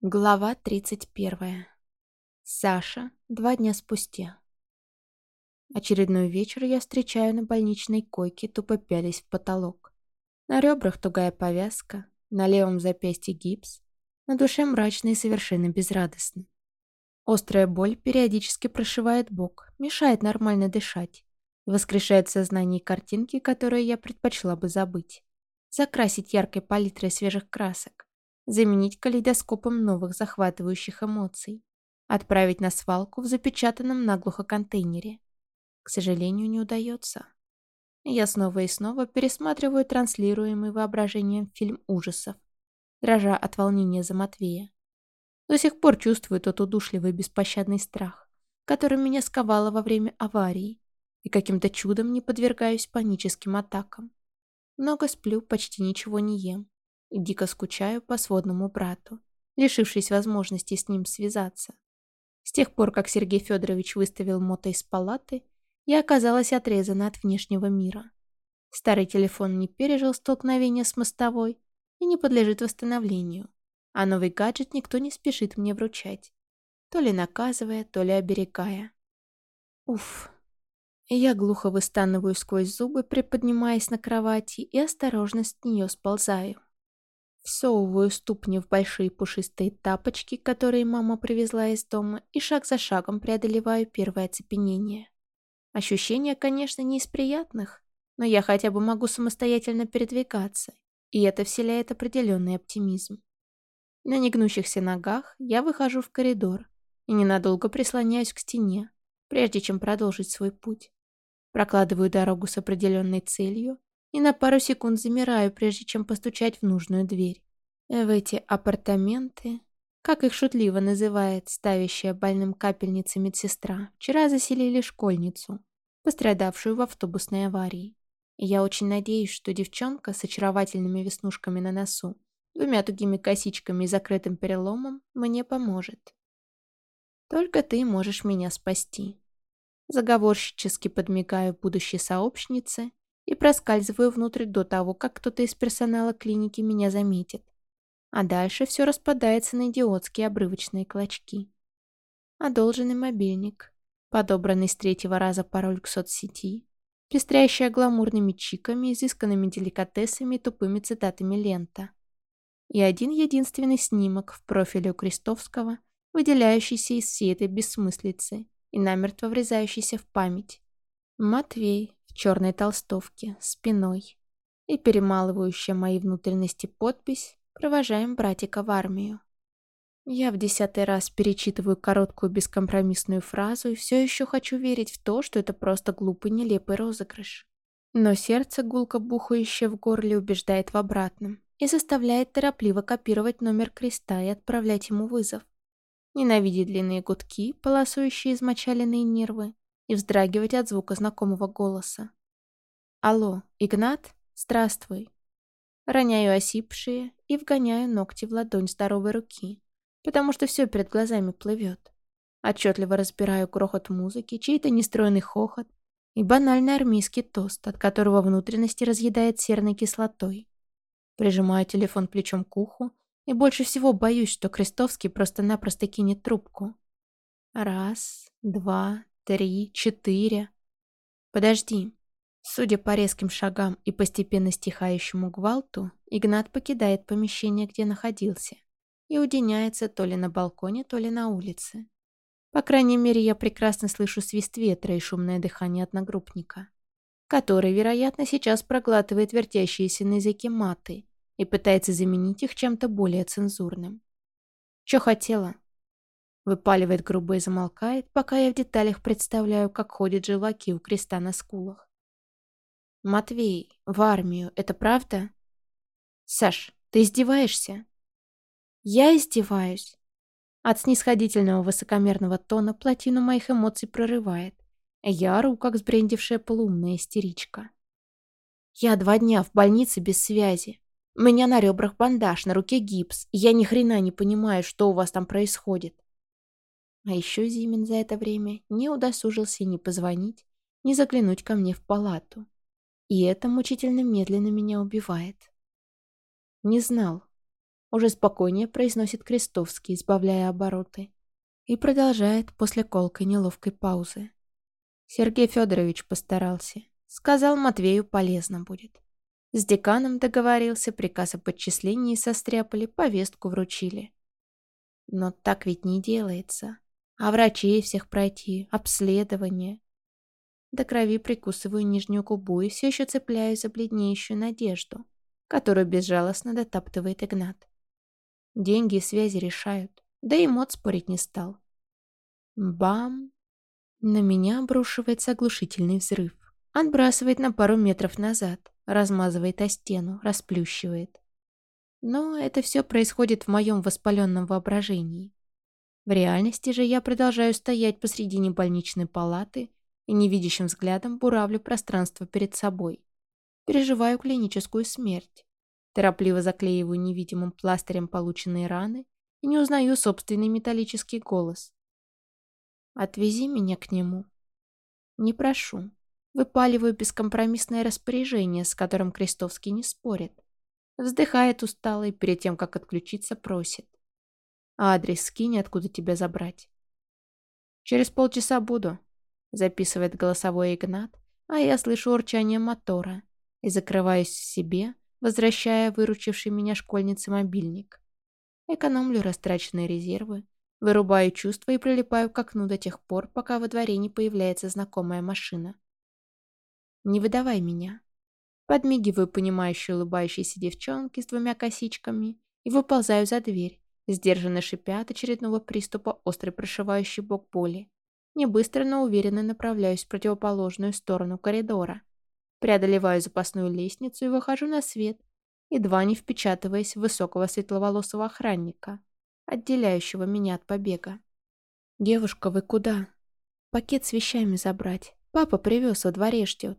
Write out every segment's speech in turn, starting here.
Глава 31. Саша. Два дня спустя. Очередной вечер я встречаю на больничной койке, тупо пялись в потолок. На ребрах тугая повязка, на левом запястье гипс, на душе мрачно и совершенно безрадостно. Острая боль периодически прошивает бок, мешает нормально дышать, воскрешает в сознании картинки, которые я предпочла бы забыть. Закрасить яркой палитрой свежих красок заменить калейдоскопом новых захватывающих эмоций, отправить на свалку в запечатанном наглухо контейнере. К сожалению, не удается. Я снова и снова пересматриваю транслируемый воображением фильм ужасов, дрожа от волнения за Матвея. До сих пор чувствую тот удушливый беспощадный страх, который меня сковало во время аварии, и каким-то чудом не подвергаюсь паническим атакам. Много сплю, почти ничего не ем. Дико скучаю по сводному брату, лишившись возможности с ним связаться. С тех пор, как Сергей Федорович выставил мото из палаты, я оказалась отрезана от внешнего мира. Старый телефон не пережил столкновения с мостовой и не подлежит восстановлению, а новый гаджет никто не спешит мне вручать, то ли наказывая, то ли оберегая. Уф. И я глухо выстанываю сквозь зубы, приподнимаясь на кровати и осторожно с нее сползаю. Всовываю ступни в большие пушистые тапочки, которые мама привезла из дома, и шаг за шагом преодолеваю первое оцепенение. Ощущения, конечно, не из приятных, но я хотя бы могу самостоятельно передвигаться, и это вселяет определенный оптимизм. На негнущихся ногах я выхожу в коридор и ненадолго прислоняюсь к стене, прежде чем продолжить свой путь. Прокладываю дорогу с определенной целью и на пару секунд замираю, прежде чем постучать в нужную дверь. В эти апартаменты, как их шутливо называет ставящая больным капельницы медсестра, вчера заселили школьницу, пострадавшую в автобусной аварии. И я очень надеюсь, что девчонка с очаровательными веснушками на носу, двумя тугими косичками и закрытым переломом мне поможет. Только ты можешь меня спасти. Заговорщически подмигаю будущей сообщнице и проскальзываю внутрь до того, как кто-то из персонала клиники меня заметит. А дальше все распадается на идиотские обрывочные клочки. Одолженный мобильник, подобранный с третьего раза пароль к соцсети, пестрящая гламурными чиками, изысканными деликатесами и тупыми цитатами лента. И один единственный снимок в профиле у Крестовского, выделяющийся из всей этой бессмыслицы и намертво врезающийся в память. Матвей, черной толстовке, спиной, и перемалывающая мои внутренности подпись «Провожаем братика в армию». Я в десятый раз перечитываю короткую бескомпромиссную фразу и все еще хочу верить в то, что это просто глупый нелепый розыгрыш. Но сердце, гулко бухающее в горле, убеждает в обратном и заставляет торопливо копировать номер креста и отправлять ему вызов. Ненавидя длинные гудки, полосующие измочаленные нервы, и вздрагивать от звука знакомого голоса. «Алло, Игнат? Здравствуй!» Роняю осипшие и вгоняю ногти в ладонь здоровой руки, потому что все перед глазами плывет. Отчетливо разбираю крохот музыки, чей-то нестроенный хохот и банальный армейский тост, от которого внутренности разъедает серной кислотой. Прижимаю телефон плечом к уху и больше всего боюсь, что Крестовский просто-напросто кинет трубку. Раз, два, три, четыре. Подожди. Судя по резким шагам и постепенно стихающему гвалту, Игнат покидает помещение, где находился, и уединяется то ли на балконе, то ли на улице. По крайней мере, я прекрасно слышу свист ветра и шумное дыхание одногруппника, который, вероятно, сейчас проглатывает вертящиеся на языке маты и пытается заменить их чем-то более цензурным. «Чё хотела?» Выпаливает грубо и замолкает, пока я в деталях представляю, как ходят желаки у креста на скулах. «Матвей, в армию, это правда?» «Саш, ты издеваешься?» «Я издеваюсь». От снисходительного высокомерного тона плотину моих эмоций прорывает. Я ору, как сбрендившая полуумная истеричка. «Я два дня в больнице без связи. У меня на ребрах бандаж, на руке гипс, я ни хрена не понимаю, что у вас там происходит. А еще Зимин за это время не удосужился ни позвонить, ни заглянуть ко мне в палату. И это мучительно медленно меня убивает. Не знал. Уже спокойнее произносит Крестовский, избавляя обороты. И продолжает после колкой неловкой паузы. Сергей Федорович постарался. Сказал, Матвею полезно будет. С деканом договорился, приказ о подчислении состряпали, повестку вручили. Но так ведь не делается. А врачей всех пройти, обследование. До крови прикусываю нижнюю губу и все еще цепляюсь за бледнеющую надежду, которую безжалостно дотаптывает Игнат. Деньги и связи решают, да и мод спорить не стал. Бам! На меня обрушивается оглушительный взрыв. Отбрасывает на пару метров назад, размазывает о стену, расплющивает. Но это все происходит в моем воспаленном воображении. В реальности же я продолжаю стоять посредине больничной палаты и невидящим взглядом буравлю пространство перед собой. Переживаю клиническую смерть. Торопливо заклеиваю невидимым пластырем полученные раны и не узнаю собственный металлический голос. «Отвези меня к нему». Не прошу. Выпаливаю бескомпромиссное распоряжение, с которым Крестовский не спорит. Вздыхает устало и перед тем, как отключиться, просит. А адрес скинь, откуда тебя забрать. Через полчаса буду, записывает голосовой Игнат, а я слышу урчание мотора и закрываюсь в себе, возвращая выручивший меня школьнице мобильник. Экономлю растраченные резервы, вырубаю чувства и прилипаю к окну до тех пор, пока во дворе не появляется знакомая машина. Не выдавай меня. Подмигиваю понимающей улыбающейся девчонке с двумя косичками и выползаю за дверь, сдержанно шипя от очередного приступа острой прошивающей бок боли. Не быстро, но уверенно направляюсь в противоположную сторону коридора. Преодолеваю запасную лестницу и выхожу на свет, едва не впечатываясь в высокого светловолосого охранника, отделяющего меня от побега. «Девушка, вы куда?» «Пакет с вещами забрать. Папа привез, во дворе ждет».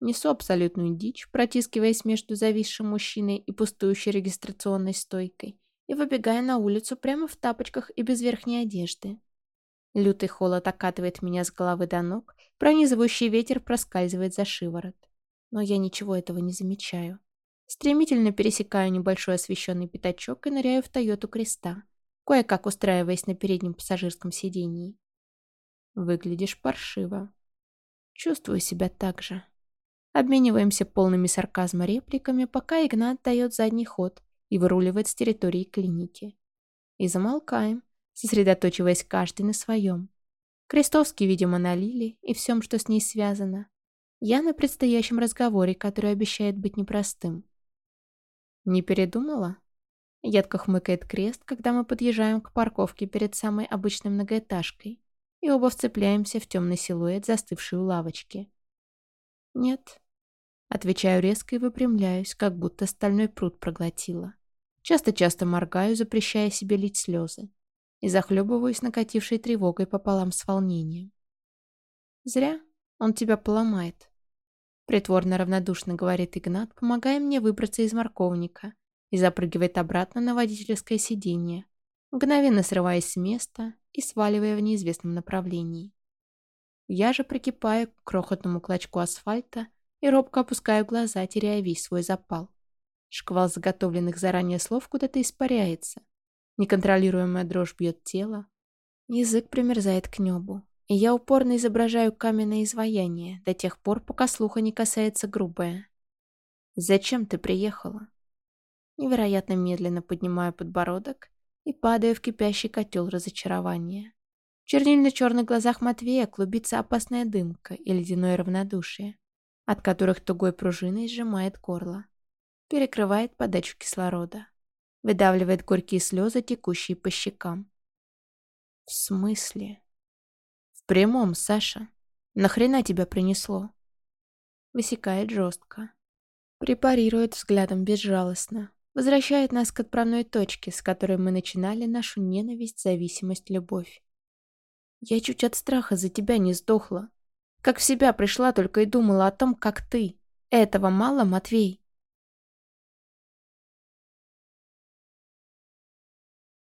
Несу абсолютную дичь, протискиваясь между зависшим мужчиной и пустующей регистрационной стойкой, и выбегая на улицу прямо в тапочках и без верхней одежды. Лютый холод окатывает меня с головы до ног, пронизывающий ветер проскальзывает за шиворот. Но я ничего этого не замечаю. Стремительно пересекаю небольшой освещенный пятачок и ныряю в Тойоту Креста, кое-как устраиваясь на переднем пассажирском сидении. Выглядишь паршиво. Чувствую себя так же. Обмениваемся полными сарказма репликами, пока Игнат дает задний ход, и выруливает с территории клиники. И замолкаем, сосредоточиваясь каждый на своем. Крестовский, видимо, на Лиле и всем, что с ней связано. Я на предстоящем разговоре, который обещает быть непростым. «Не передумала?» Едко хмыкает крест, когда мы подъезжаем к парковке перед самой обычной многоэтажкой, и оба вцепляемся в темный силуэт, застывший у лавочки. «Нет», Отвечаю резко и выпрямляюсь, как будто стальной пруд проглотила. Часто-часто моргаю, запрещая себе лить слезы. И захлебываюсь накатившей тревогой пополам с волнением. «Зря. Он тебя поломает», — притворно равнодушно говорит Игнат, помогая мне выбраться из морковника и запрыгивает обратно на водительское сиденье, мгновенно срываясь с места и сваливая в неизвестном направлении. Я же прикипаю к крохотному клочку асфальта и робко опускаю глаза, теряя весь свой запал. Шквал заготовленных заранее слов куда-то испаряется. Неконтролируемая дрожь бьет тело. Язык примерзает к небу, и я упорно изображаю каменное изваяние до тех пор, пока слуха не касается грубое. «Зачем ты приехала?» Невероятно медленно поднимаю подбородок и падаю в кипящий котел разочарования. В чернильно-черных глазах Матвея клубится опасная дымка и ледяное равнодушие от которых тугой пружиной сжимает горло. Перекрывает подачу кислорода. Выдавливает горькие слезы, текущие по щекам. В смысле? В прямом, Саша. Нахрена тебя принесло? Высекает жестко. Препарирует взглядом безжалостно. Возвращает нас к отправной точке, с которой мы начинали нашу ненависть, зависимость, любовь. Я чуть от страха за тебя не сдохла. Как в себя пришла, только и думала о том, как ты. Этого мало, Матвей?